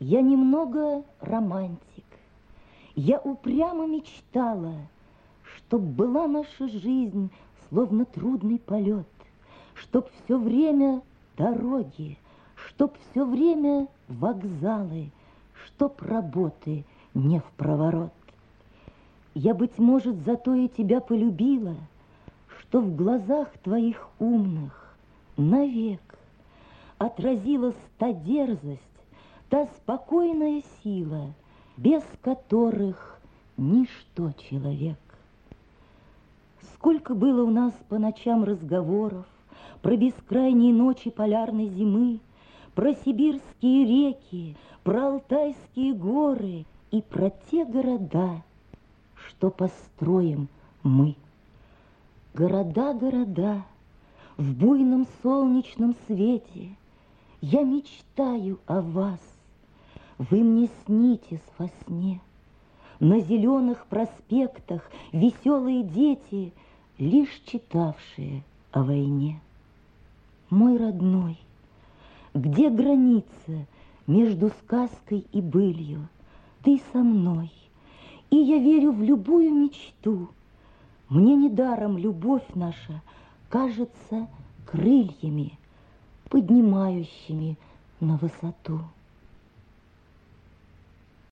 Я немного романтик. Я упрямо мечтала, Чтоб была наша жизнь, словно трудный полет, Чтоб все время дороги, Чтоб все время вокзалы, Чтоб работы не в проворот. Я, быть может, зато и тебя полюбила, Что в глазах твоих умных навек Отразилась та дерзость, та спокойная сила, без которых ничто человек. Сколько было у нас по ночам разговоров про бескрайние ночи полярной зимы, про сибирские реки, про алтайские горы и про те города, что построим мы. Города, города, в буйном солнечном свете я мечтаю о вас, вы мне снитесь во сне. На зеленых проспектах веселые дети, Лишь читавшие о войне. Мой родной, где граница между сказкой и былью? Ты со мной, и я верю в любую мечту. Мне недаром любовь наша кажется крыльями, поднимающими на высоту.